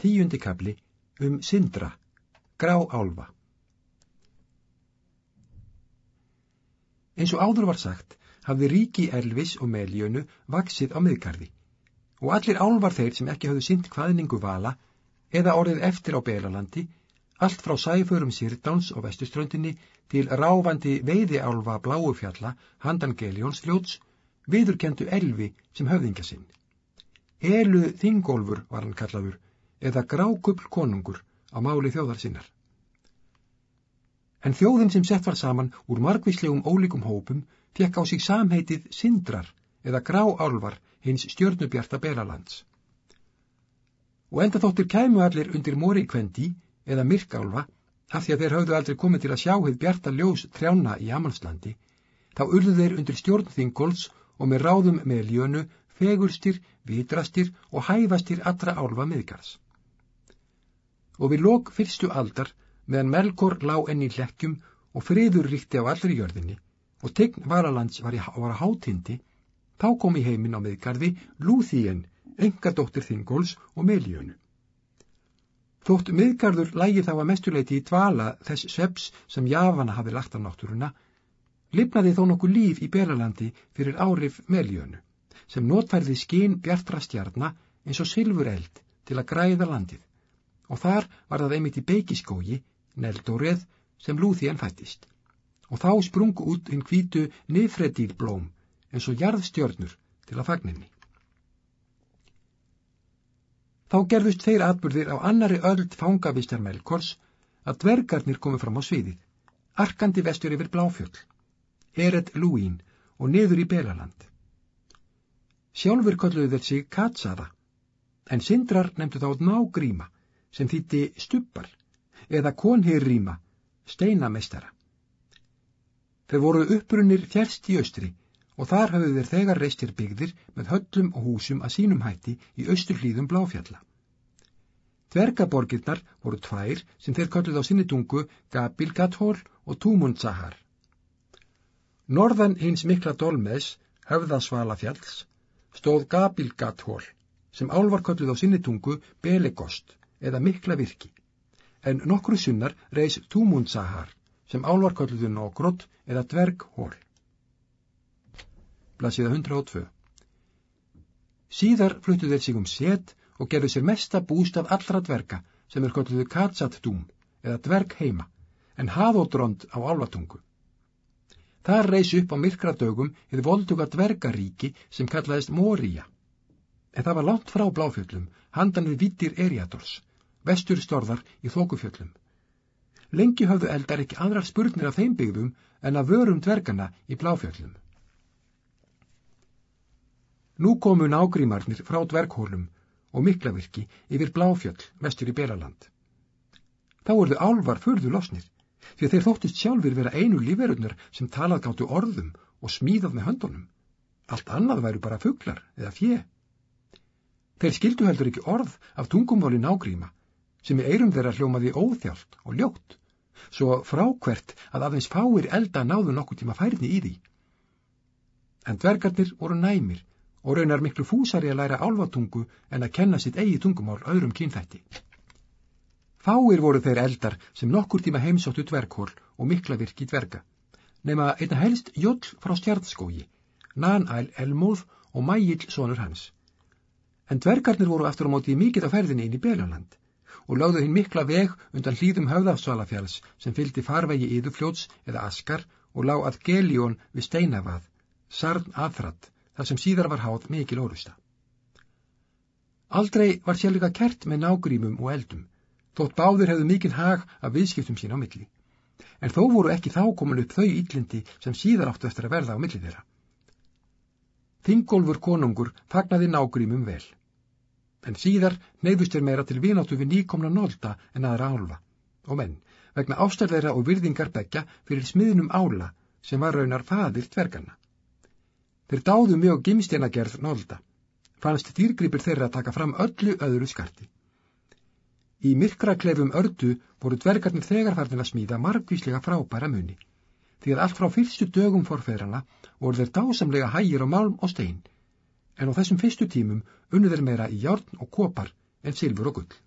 Tíundi kabli um Sindra, grá álfa. Eins og áður var sagt hafði ríki Elvis og Meljönu vaksið á miðgarði og allir álvar þeir sem ekki hafðu synt hvaðningu vala eða orðið eftir á Belalandi, allt frá sæfurum Sýrdáns og vestuströndinni til ráfandi veiðiálfa Bláufjalla, handan Geljónsfljóts, viðurkendu Elvi sem höfðingja sinn. Elu Þingólfur var hann kallaður eða grákubl konungur á máli þjóðar sinnar. En þjóðin sem sett var saman úr margvíslegum ólíkum hópum fekk á sig samheitið Sindrar eða gráálvar hins stjörnubjarta Belalands. Og enda þóttir kæmu allir undir mori kvendi eða myrkálfa af því að þeir höfðu aldrei komið til að sjá heið bjarta ljós trjána í Amalslandi, þá urðu þeir undir stjórnþingóls og með ráðum með ljönu, fegurstir, vitrastir og hæfastir allra álfa miðgars og við lok fyrstu aldar meðan Melkor lág enn í hlekkjum og friður ríkti á allri jörðinni og tegn Varalands var, að hátindi, þá kom í heiminn á miðgarði Lúþíen, engadóttir Þingóls og Melíönu. Þótt miðgarður lægi þá að mestuleiti í dvala þess sveps sem Javana hafi lagt á náttúruna, lifnaði þó nokkuð líf í Belalandi fyrir árif Melíönu, sem notfærði skín bjartra stjarnar eins og sylfur eld til að græða landið og þar var það einmitt í beigiskógi, neldóreð, sem Lúþíen fættist. Og þá sprungu út hinn hvítu nifredílblóm eins og jarðstjörnur til að fagninni. Þá gerðust þeir atbyrðir á annari öld fangavistar Melkors að dvergarnir komu fram á sviðið, arkandi vestur yfir Bláfjöld, Eret Lúín og niður í Belaland. Sjálfur kolluðu þeir sig Katsada, en Sindrar nefndu þá nágríma sem þýtti stubbar eða konhýrrýma, steinamestara. Þeir voru uppbrunir fjærst í austri og þar hafðu þeir þegar reistir byggðir með höllum og húsum að sínum hætti í austurhlýðum bláfjalla. Dvergaborgirnar voru tvær sem þeir kölluð á sinni tungu Gabilgathól og Túmundsahar. Norðan hins mikla dolmeðs, höfðasvalafjalls, stóð Gabilgathól sem álvar kölluð á sinni tungu Belegost eða mikla virki, en nokkru sunnar reys Túmundsahar sem álvarkölluðu Nógrott eða Dverghól. Blasiða 102 Síðar fluttu þeir sig um set og gerðu sér mesta bústaf allra dverga sem er kölluðu Katsatdúm eða Dvergheima, en Haðodrond á álvatungu. Þar reys upp á myrkra dögum eða volduga dvergaríki sem kallaðist Mória, en það var langt frá bláfjöllum, handan við vittir Eriadors, vestur storðar í þókufjöllum. Lengi höfðu eldar ekki aðrar spurnir af þeim byggðum en að vörum dvergana í bláfjöllum. Nú komu nágrímarnir frá dverghólum og miklavirki yfir bláfjöll vestur í Belaland. Þá voruðu álvar förðu losnir, því að þeir þóttist sjálfur vera einu líferunnar sem talað gáttu orðum og smíðað með höndunum. Allt annað væru bara fugglar eða fjö. Þeir skildu heldur ekki orð af tungumváli nágríma sem í eirum þeirra hljómaði óþjált og ljótt, svo frákvert að aðeins fáir elda náðu nokkuð tíma færni í því. En dvergarnir voru næmir og raunar miklu fúsari að læra álvatungu en að kenna sitt eigi tungumál öðrum kynþætti. Fáir voru þeir eldar sem nokkur tíma heimsóttu dverghól og mikla virki dverga, nema einna helst Jóll frá stjartskógi, Nanæl Elmóð og Mægill sonur hans. En dvergarnir voru aftur á móti mikið á ferðinni inn í Beljaland og lögðu hinn mikla veg undan hlýðum höfðafsvalafjáls sem fyldi farvegi yðufljóts eða askar og lág að geljón við steinavad, sarn aðfratt, þar sem síðar var háð mikil orusta. Aldrei var sérleika kert með nágrímum og eldum, þótt báður hefðu mikil hag af viðskiptum sín á milli. En þó voru ekki þá komin upp þau yllindi sem síðar áttu eftir að verða á milli þeirra. Þingólfur konungur fagnaði nágrímum vel en síðar neyðust þeir meira til vináttu við nýkomna nólda en aðra álfa og menn, vegna ástæðleira og virðingar begja fyrir smiðnum ála sem var raunar fadir tverganna. Þeir dáðu mjög gimstinagerð nólda, fannst dýrgripir þeirra að taka fram öllu öðru skarti. Í myrkra klefum ördu voru dvergarnir þegarfarnir að smíða margvíslega frábæra muni, því að allt frá fyrstu dögum forfeðrana voru þeir dásamlega hægir á málm og stein en á þessum fyrstu tímum unnu þeir meira í járn og kopar en silfur og gull.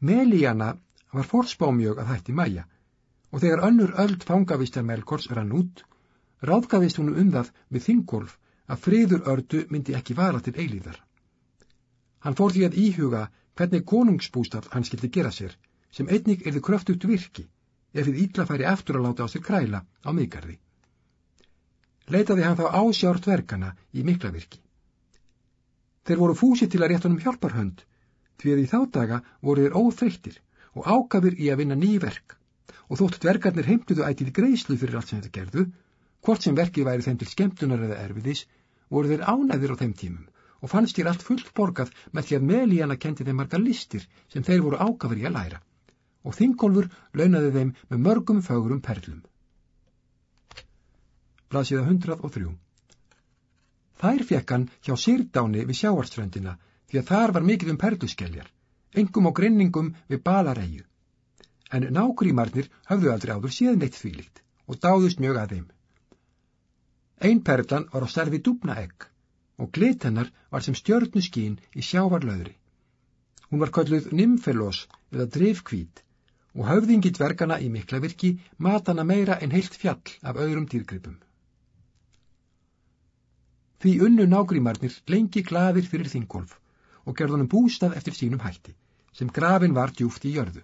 Melíana var forspámjög að hætti mæja og þegar önnur öld fangavistar Melkors rann út, ráðgafist hún um það með þingolf að friður ördu myndi ekki vara til eilíðar. Hann fór því að íhuga hvernig konungsbústaf hann skildi gera sér, sem einnig erði kröftugt virki, ef þið ítla færi eftir að láta á sér kræla á miðgarði. Leitaði hann þá ásjárt verkana í miklavirki. Þeir voru fúsi til að rétt honum hjálparhönd, því að í þá daga voru þeir óþreyttir og ákafir í að vinna ný verk og þótt dvergarnir heimtuðu ætið greiðslu fyrir allt sem þetta gerðu, hvort sem verkið væri þeim til skemmtunar eða erfiðis, voru þeir ánæðir á þeim tímum og fannst þér allt fullt borgað með því að Melíana kendi þeim marga listir sem þeir voru ákafir í að læra og Þingolfur launaði þeim með mörgum fögurum perlum. Blasiða 103 Þær fekk hann hjá Sýrdáni við sjáarströndina því að þar var mikið um perluskeljar, engum og grinningum við balaræju en nágrímarnir hafðu aldrei áður síðan eitt þvílikt og dáðust mjög að þeim. Einn perlan var á starfi dúbna egg og glit hennar var sem stjörnu skín í sjávarlaugri. Hún var kölluð nymfelos eða drifkvít og höfðingi dvergana í miklavirki matana meira en heilt fjall af öðrum dýrgripum. Því unnu nágrímarnir lengi gladir fyrir þingolf og gerðunum bústað eftir sínum hætti, sem grafin var djúft í jörðu.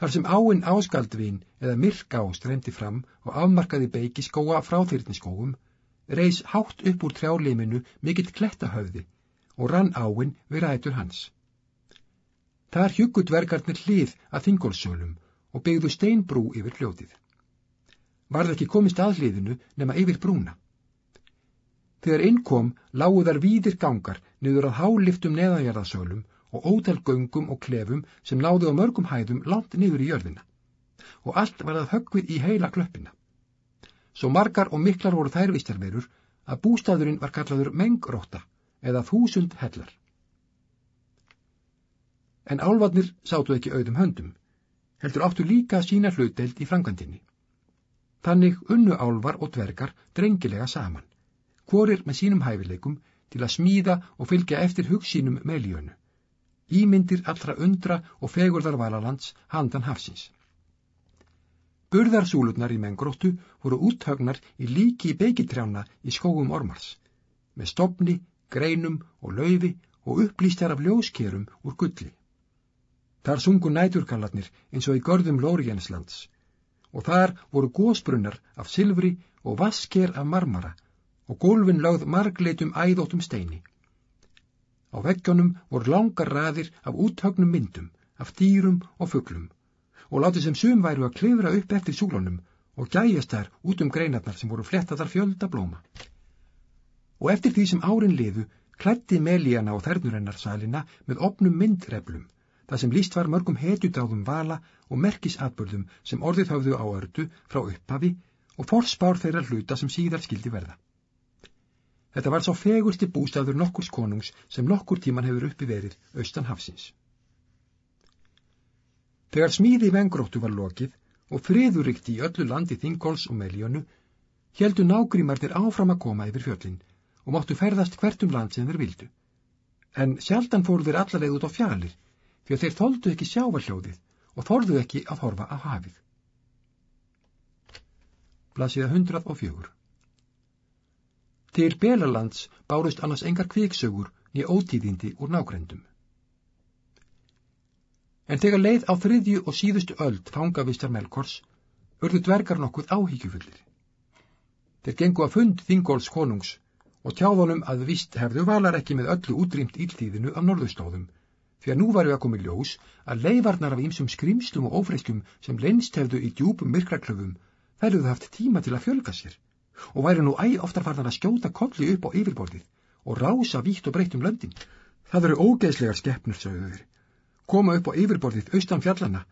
Þar sem áinn áskaldvin eða myrká streymdi fram og afmarkaði beiki skóa frá þyrniskóum, reys hátt upp úr trjáliminu mikill klettahöfði og rann áinn við rætur hans. Þar hjugut verkarnir hlið að þingolsölum og byggðu steinbrú yfir hljótið. Varð ekki komist að hliðinu nema yfir brúna. Þegar innkom lágu þar víðir gangar niður að háliftum neðanjarðasölum og ótal göngum og klefum sem náðu á mörgum hæðum langt niður í jörðina og allt var að höggvið í heila klöppina. Svo margar og miklar voru þær vistarverur að bústæðurinn var kallaður mengróta eða þúsund hellar. En álvarnir sátu ekki auðum höndum, heldur áttu líka sína hlutdeild í frangandinni. Þannig unnu álvar og dvergar drengilega saman, hvorir með sínum hæfileikum til að smíða og fylgja eftir hugsínum meiljönu ímyndir allra undra og fegurðar valalands handan hafsins. Burðarsúlurnar í mengróttu voru úthögnar í líki beigitrjána í skóum ormars, með stopni, greinum og laufi og upplýstjar af ljóskerum úr gulli. Þar sungu næturkallarnir eins og í görðum Lórienslands og þar voru gósbrunnar af silfri og vasker af marmara og gólfin lögð margleitum æðóttum steini. Á veggjónum voru langar raðir af úthögnum myndum, af dýrum og fugglum og látið sem sum væru að klifra upp eftir súlunum og gæjast þær út um greinarnar sem voru flettaðar fjölda blóma. Og eftir því sem árin liðu klætti Melíana og þernurennar salina með opnum myndreflum, það sem líst var mörgum hetjudáðum vala og merkisatbörðum sem orðið höfðu á ördu frá upphafi og forspár þeirra hluta sem síðar skildi verða. Þetta var svo fegursti bústafur nokkurs konungs sem nokkur tíman hefur uppi verið austan hafsins. Þegar smíði vengróttu var lokið og friðuríkti í öllu landi Þingóls og Meljónu, heldu nágrímarnir áfram að koma yfir fjöllin og máttu ferðast hvert um land sem þeir vildu. En sjaldan fóru þeir allarleið út á fjallir því að þeir þóldu ekki sjávarhljóðið og þorðu ekki að horfa á hafið. Blasiða 104 Til Belalands bárust annars engar kviksögur niður ótíðindi úr nágrendum. En þegar leið á þriðju og síðustu öld fangavistar Melkors, urðu dvergar nokkuð áhyggjufullir. Þeir gengu að fund Þingóls konungs og tjáðunum að vist hefðu valar ekki með öllu útrýmt íltíðinu af norðustóðum, því að nú varu að komi ljós að leifarnar af ýmsum skrimslum og ófreislum sem lenst hefðu í djúpum myrkraklöfum, þær hefðu haft tíma til að fjölga sér og væri nú æg oftar farnar að skjóta kolli upp á yfirborðið og rása vítt og breytt um löndin. Það eru ógeðslegar skeppnur, sögðu þeir. Koma upp á yfirborðið austan fjallana,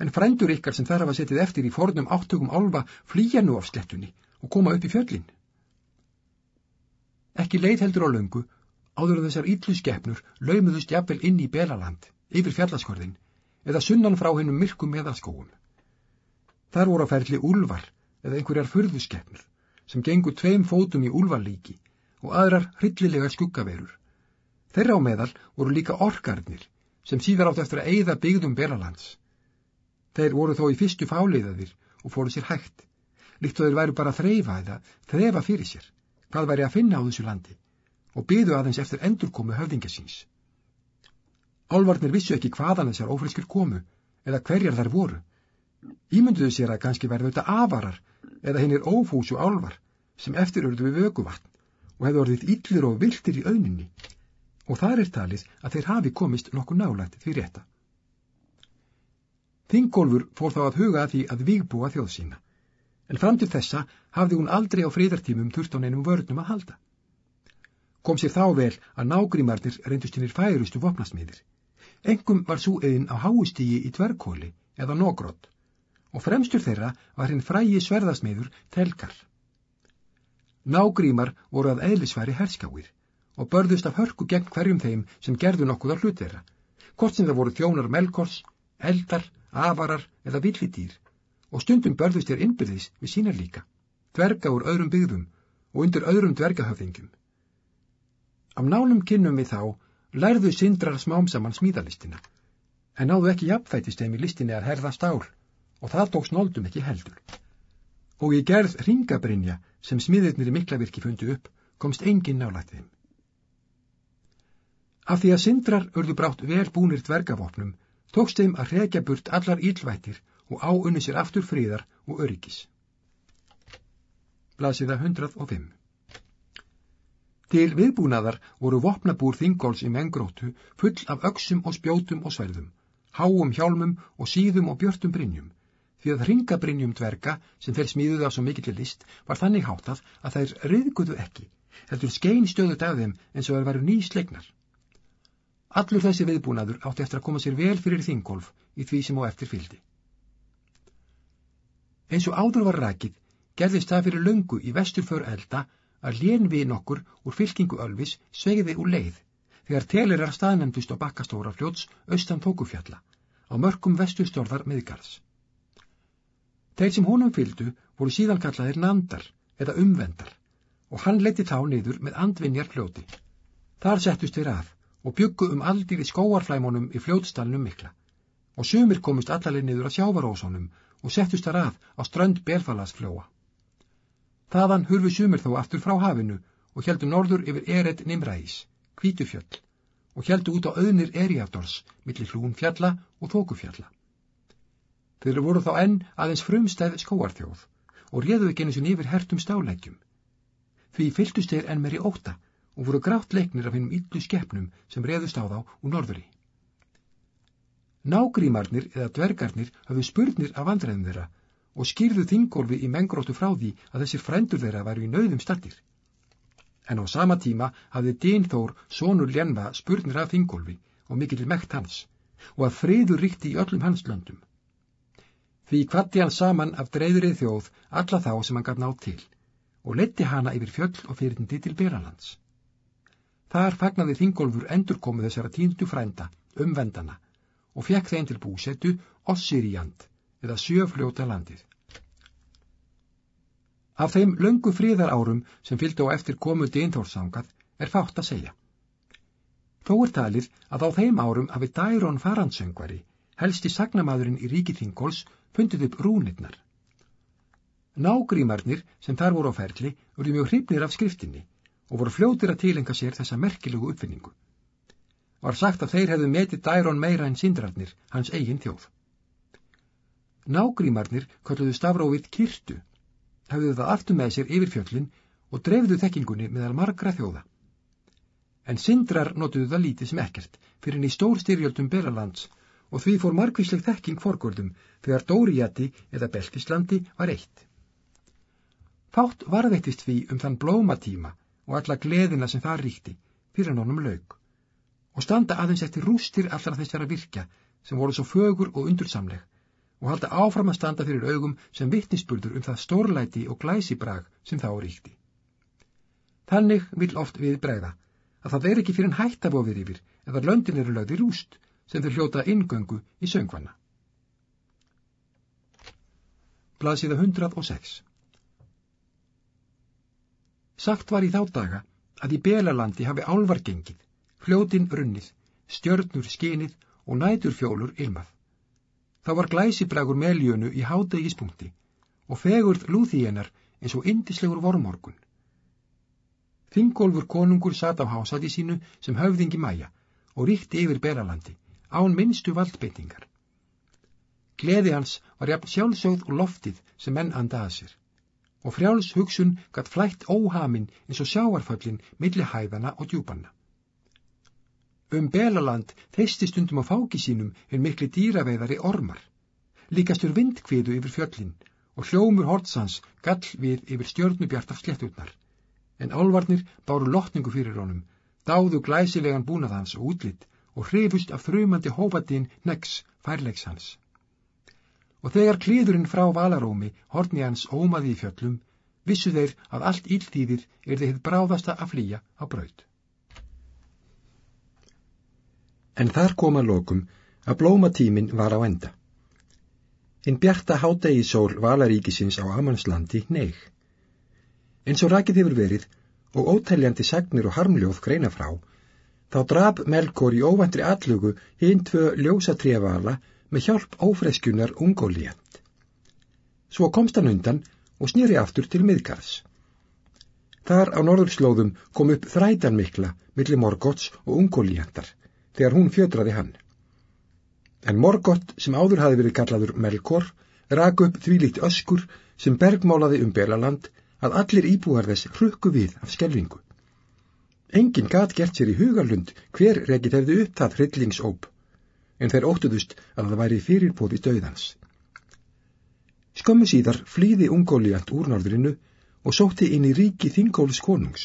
en frændur ykkar sem þarf að setið eftir í fornum áttökum álfa flýja nú af slettunni og koma upp í fjöllin. Ekki leið heldur á löngu, áður þessar yllu skeppnur laumuðust jafnvel inn í Belaland, yfir fjallaskorðin, eða sunnan frá hennum myrkum meðalskóum. Þar voru að ferli úlvar eða einhverjar furðuskeppnur sem gengur tveim fótum í úlvalíki og aðrar hryllilega skuggaverur. Þeirra á meðal voru líka orkarnir sem síðar átt eftir að eigða byggðum Belalands. Þeir voru þó í fyrstu fáliðaðir og fóru sér hægt, líkt og þeir væri bara að þreyfa eða þrefa fyrir sér, hvað væri að finna á þessu landi og byðu aðeins eftir endurkomu höfðingasins. Álvarnir vissu ekki hvaðan þessar ófriskir komu eða hverjar þær voru. Ímynduðu sér að kannski verðu þetta avarar eða hinn er ófúsu álvar sem eftirörðu við vöguvatn og hefðu orðið yllir og viltir í auðninni og þar er talið að þeir hafi komist nokkuð nálægt því rétta. Þingólfur fór þá að huga að því að vigbúa þjóð sína, en fram til þessa hafði hún aldrei á fríðartímum þurft á neinum vörnum að halda. Kom sér þá vel að nágrímarnir reyndust hinnir færustu vopnasmiðir. Engum var svo eðin á háustígi í dvergkóli eða nógrótt og fremstur þeirra var hinn frægi sverðasmiður telkar. Nágrímar voru að eðlisværi herskáir og börðust af hörku gegn hverjum þeim sem gerðu nokkuð á hlut þeirra, hvort sem það voru þjónar melkors, eldar, avarar eða villidýr, og stundum börðust þér innbyrðis við sínar líka, dverga úr öðrum byggðum og undir öðrum dvergahöfðingjum. Af nálum kynnum við þá lærðu syndrar smám saman smíðalistina, en náðu ekki jafnfætist þeim í listinni að herða stál, og það tók snóldum ekki heldur. Og í gerð ringabrinja sem smiðirnir í miklavirki fundu upp, komst engin nálægt þeim. Af því að syndrar urðu brátt vel búnir dvergavopnum, tókst þeim að hrekja burt allar ílvættir og áunni sér aftur fríðar og öryggis. Blasiða 105 Til viðbúnaðar voru vopnabúr þingóls í mengróttu full af öksum og spjótum og sverðum, háum hjálmum og síðum og björtum brinjum, því að ringabrinjum dverga sem þeir smíðuði á svo mikill list var þannig hátað að þær riðguðu ekki, heldur skein stöðut af þeim eins og þær varu nýslegnar. Allur þessi viðbúnaður átti eftir að koma sér vel fyrir þingolf í því sem á eftir fyldi. Eins og áður var rækið, gerðist það fyrir löngu í vestur för elda að lén við nokkur úr fylkingu Ölvis sveiði úr leið þegar telerar staðnæmdust á bakkastóra fljóts austan tókufjalla á mörgum vesturstjórðar miðgarðs. Þeir sem honum fyldu voru síðan kallaðir nandar eða umvendar og hann leti þá niður með andvinjar fljóti. Þar settust þeir að og byggu um aldir í skóarflæmónum í fljótstalnum mikla og sumir komist allalinn niður að sjávarósónum og settust þar að á strönd Belfalasfljóa. Þaðan hurfu sumir þó aftur frá hafinu og heldu norður yfir Eret Nimræs, Kvítufjöll og heldu út á auðnir Eriafdors millir Hlúnfjalla og Þókufjalla. Þeir voru þá enn aðeins frumstæð skóarþjóð og réðu ekki eins og nýfir hertum stálegjum. Því fylgtust þeir enn meiri óta og voru grátt leiknir af hennum yllu skeppnum sem reðust á þá úr norðuri. Nágrímarnir eða dvergarnir hafðu spurnir af vandræðum þeirra og skýrðu þingolfi í mengróttu frá því að þessir frændur þeirra væru í nauðum stattir. En á sama tíma hafði Dínþór sonur Ljenva spurnir af þingolfi og mikill mekt hans og að friður ríkti í öllum hans löndum. Því kvatti hann saman af dreyðrið þjóð alla þá sem hann gaf nátt til og letti hana yfir fjöll og fyrirndi til Beralands. Þar fagnaði Þingólfur endurkomu þessara tíndu frænda, umvendana, og fekk þeim til búsettu Ossiríand, eða sjöfljóta landið. Af þeim löngu fríðar árum sem fylgdu á eftir komu dýnþórsangað er fátt að segja. Þó er talið að á þeim árum hafi Dæron Farandsöngvari, helsti sagnamadurinn í ríki Þingóls, fundið upp rúnirnar. Nágrímarnir sem þar voru á ferli voru mjög hrifnir af skriftinni og voru fljótir að tilenga sér þessa merkilegu uppfinningu. Var sagt að þeir hefðu metið Dæron meira en sindrarnir, hans eigin þjóð. Nágrímarnir kalluðu stafrófið kirtu, hefðu það aftur með sér yfir fjöllin og drefðu þekkingunni meðal margra þjóða. En sindrar notuðu það lítið sem ekkert fyrir henni stór styrjöldum Belalands og því fór margvísleg þekking forgöldum þegar Dóriati eða Beltislandi var eitt. Fátt varðeittist því um þann blómatíma og alla gleðina sem það ríkti fyrir honum laug og standa aðeins eftir rústir allra þessara virkja sem voru svo fögur og undursamleg og halda áfram að standa fyrir augum sem vittnisspurður um það stórlæti og glæsibrag sem þá ríkti. Þannig vil oft við bregða að það er ekki fyrir en hættabofir yfir eða löndin eru lögði rúst sem þau hljóta ingöngu í söngvanna. Blaðsíða 106 Sagt var í þá daga að í Belalandi hafi álvar gengið, fljótin runnið, stjörnur skinið og nætur fjólur ilmað. Það var glæsibrægur meljönu í hádegispunkti og fegurð lúþíenar eins og indislegur vormorgun. Þingolfur konungur sat á hásati sínu sem höfðingi mæja og ríkti yfir Belalandi, án minnstu valdbeitingar. Gleði hans var jafn sjálfsögð og loftið sem menn andaða sér og frjáls hugsun gatt flætt óhamin eins og sjáarföllin milli hæðana og djúpanna. Um Belaland þeisti stundum á fáki sínum en mikli dýraveiðari ormar, líkastur vindkviðu yfir fjöllin og hljómur hortsans gall við yfir stjörnubjartar sléttutnar, en álvarnir báru lotningu fyrir honum, dáðu glæsilegan búnaðans og útlitt og hrifust af þrjumandi hópatín negs færleiks hans og þegar klíðurinn frá valarómi horni hans ómaði í fjöllum, vissu þeir að allt ílþýðir er þeir bráðasta að flýja á braud. En þar koma lokum að blómatímin var á enda. Hinn bjarta hádegi sól valaríkisins á Amanslandi neig. En svo rakið hefur verið og ótæljandi sagnir og harmljóð greina frá, þá drab Melkor í óvandri allugu hinn tvö ljósatrévala með hjálp ófreskjunar ungólíjant. Svo komst hann undan og snýri aftur til miðgarðs. Þar á norðurslóðum kom upp þrætan mikla millir Morgots og ungólíjantar þegar hún fjödraði hann. En Morgot sem áður hafi verið kallaður Melkor rak upp þvílíkt öskur sem bergmálaði um Belaland að allir íbúar þess hrukku við af skelvingu. Engin gat gert sér í hugalund hver rekið hefði upp það hryllingsóp en þeir óttuðust að það væri fyrirbóði döðans. Skömmu síðar flýði ungóliant úr norðrinu og sótti inn í ríki Þingóls konungs,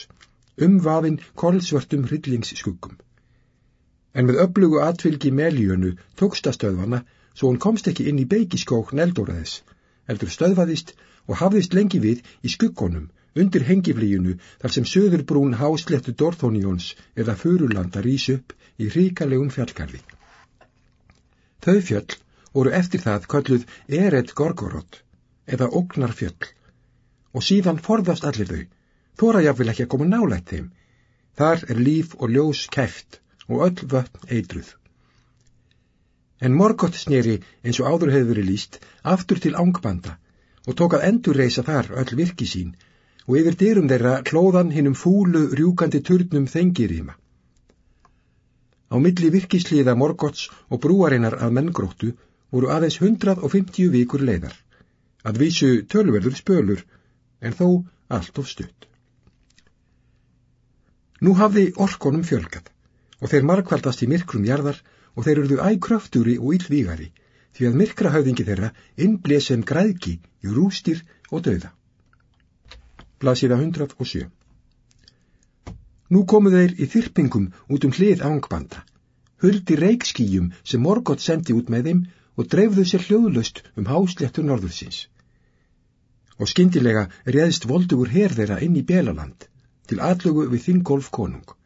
umvafinn kolsvörtum hryllingsskugum. En með öflugu atfylgi meljönu tóksta stöðvana svo hún komst ekki inn í beigiskók neldóraðis, eldur stöðvaðist og hafðist lengi við í skuggonum undir hengiflíjunu þar sem söður brún háslettu Dorthónións eða Furulanda rís upp í ríkalegum fjallgarði. Þau fjöll voru eftir það kölluð Eret Gorgorot eða Ógnarfjöll og síðan forðast allir þau, þóra jáfnvel ekki að koma nálægt þeim. Þar er líf og ljós kæft og öll vötn eitruð. En Morgott sneri eins og áður hefur verið líst aftur til ángbanda og tók að endur reysa þar öll virki sín og yfir dyrum þeirra klóðan hinnum fúlu rjúkandi turnum þengiríma. Á milli virkisliða Morgots og brúarinnar að menngróttu voru aðeins 150 vikur leiðar, að vísu tölverður spölur, en þó allt of stutt. Nú hafði orkonum fjölgat og þeir markvaldast í myrkrum jarðar og þeir eruðu ægkröfturi og íllvígari því að myrkrahauðingi þeirra innblésum græðki í rústir og döða. Blasiða 107 Nú komu þeir í þyrpingum út um hlið ángbanda, huldi reikskíjum sem Morgótt sendi út með þeim og dreifðu sér hljóðlust um hásléttur norðursins. Og skindilega réðst voldugur herðeira inn í Belaland til allugu við Þingolf konung.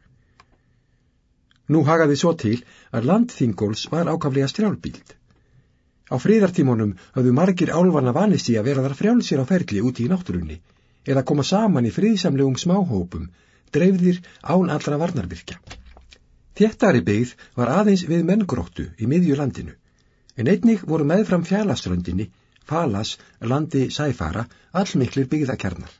Nú hagaði svo til að land Þingolfs var ákaflega strjálbíld. Á fríðartímonum hafðu margir álvarna vanist í að vera þar frjálsir á ferli úti í náttúrunni eða koma saman í fríðsamlegum smáhópum dreifðir án allra varnarvirkja. Þéttari byggð var aðeins við menngróttu í miðju landinu, en einnig voru meðfram fjallaströndinni, falas, landi sæfara, allmiklir byggðakjarnar.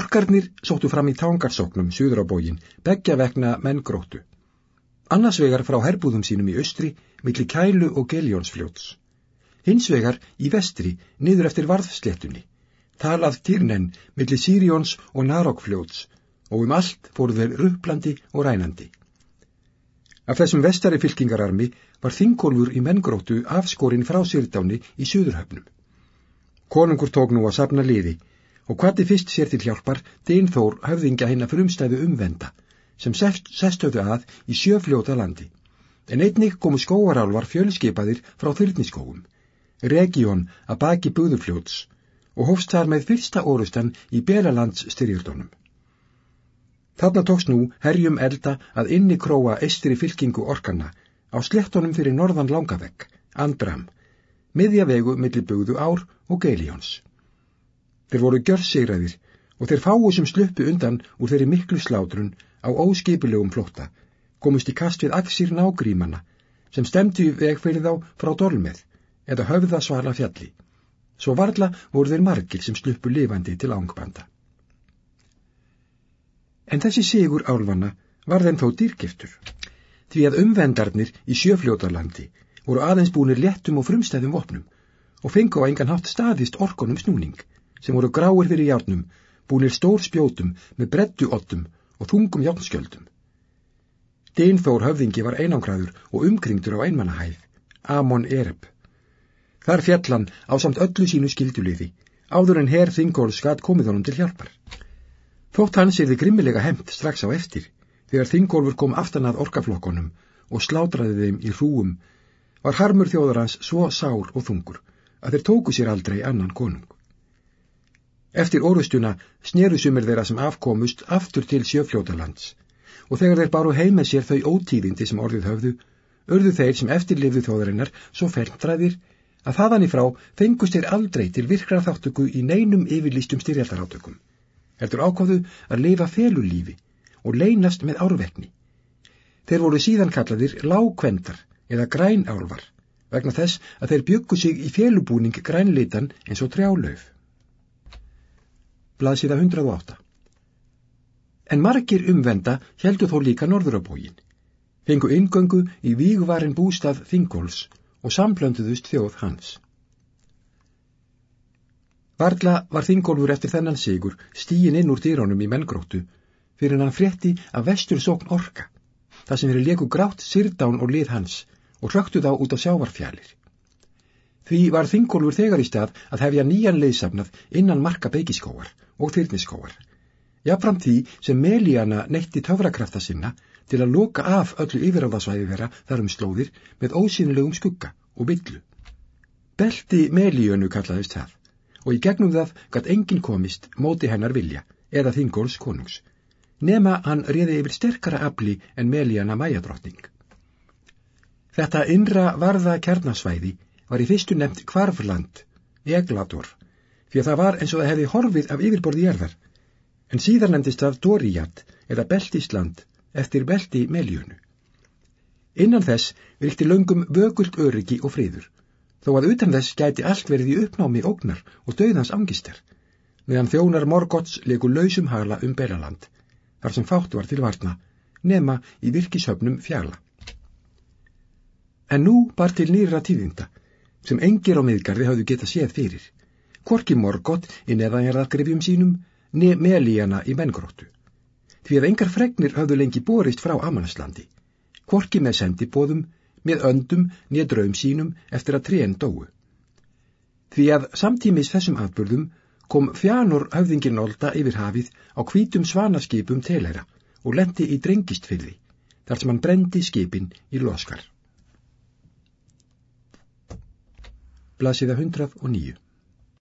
Orkarnir sóttu fram í tangarsóknum suður á bógin, begja vegna menngróttu. Annars vegar frá herbúðum sínum í austri, millir kælu og geljónsfljóts. Hins vegar í vestri, niður eftir varðsléttunni talað týrnen millir Sirjóns og Narokfljóts og um allt fóru þeir rupplandi og rænandi. Af þessum vestari fylkingararmi var þingkolfur í menngróttu afskorinn frá Sýrdáni í Suðurhöfnum. Konungur tók nú að sapna liði og hvati fyrst sér til hjálpar Deinþór höfðingja hennar frumstæðu umvenda sem sestöðu að í sjöfljóta landi. En einnig komu skóarálvar fjölskipaðir frá þyrniskóum, Region að baki búðurfljóts og hófst þar með fyrsta orustan í Belalands styrjöldunum. Þarna tóks nú herjum elda að inni króa eistri fylkingu orkanna á slettunum fyrir norðan langavegg, Andram, miðjavegu millir bugðu ár og Gelíons. Þeir voru gjörsigræðir og þeir fáu sem sluppu undan úr þeirri miklu slátrun á óskipilegum flótta komust í kast við aksir nágrímanna sem stemdi veg fyrir þá frá dolmið eða höfða svala fjalli. Svo varla voru þeir margir sem sluppu lifandi til ángbanda. En þessi sigur álvanna var þeim þó dýrgiftur, því að umvendarnir í sjöfljótarlandi voru aðeins búinir léttum og frumstæðum vopnum og fengu á engan hátt staðist orkonum snúning, sem voru gráir fyrir járnum, búinir stór spjótum með brettu ottum og þungum járnskjöldum. Deinþór höfðingi var einangraður og umkringdur á einmannahæð, Amon Ereb. Þar fjallan á samt öllu sínu skilduliði, áður en herr Þingóls skatt komið honum til hjálpar. Þótt hans er þið grimmilega hemt strax á eftir, þegar Þingólfur kom aftan að orkaflokkonum og slátraði þeim í hrúum, var harmur þjóðar hans svo sár og þungur að þeir tóku sér aldrei annan konung. Eftir orustuna sneru sumir þeirra sem afkomust aftur til sjöfljótalands og þegar þeir baru heim með sér þau ótíðindi sem orðið höfðu, örðu þeir sem eftirlifðu þjóðarinnar svo ferntræðir að þaðan í frá fengust þeir aldrei til virkra þáttöku í neinum yfirlýstum styrjaldarátökum. Heldur ákváðu að leifa felulífi og leynast með árverkni. Þeir voru síðan kallaðir lágkvendar eða grænálvar vegna þess að þeir byggu sig í felubúning grænlitan eins og trjálauf. Blaðsíða 108 En margir umvenda heldu þó líka norðurabógin, fengu ingöngu í vígvarin bústað Þingóls og samblönduðust þjóð hans. Varla var Þingólfur eftir þennan sigur stíin inn úr dýrónum í menngróttu fyrir hann frétti að vestur sókn orka, það sem verið leku grátt sirdán og lið hans og hlöktu þá út á sjávarfjallir. Því var Þingólfur þegar í stað að hefja nýjan leysafnað innan marka beigiskóar og þyrniskóar Jáfram því sem Melíana neytti töfrakrafta sinna til að loka af öllu yfiráðasvæði þeirra þar um slóðir með ósýnilegum skugga og byllu. Belti Melíönu kallaðist það og í gegnum það gatt enginn komist móti hennar vilja eða þingóls konungs, nema hann réði yfir sterkara afli en Melíana mæjadrottning. Þetta innra varða kjarnasvæði var í fyrstu nefnt kvarfland, eglador, því að það var eins og það hefði horfið af yfirborði jærðar en síðan nefndist það Dóriat eða Beltísland eftir Belti Meljönu. Innan þess vilti löngum vögult öryggi og friður, þó að utan þess gæti allt verið í uppnámi ógnar og döðans angistar, meðan þjónar Morgots leku lausum hala um Belaland, þar sem fátt var til varna, nema í virkishöfnum fjala. En nú bar til nýra tíðinda, sem engir á miðgarði hafðu geta séð fyrir, Korki Morgot í neðanjarðargrefjum sínum ne Melíana í menngróttu. Því að engar fregnir hafðu lengi borist frá Amanslandi, hvorki með sendibóðum, með öndum, niður draum sínum eftir að trén dóu. Því að samtímis þessum atbyrðum kom fjánur höfðingin Olda yfir hafið á hvítum svanaskipum telera og lendi í drengistfyrði, þar sem hann brendi skipin í loskar. Blasiða 109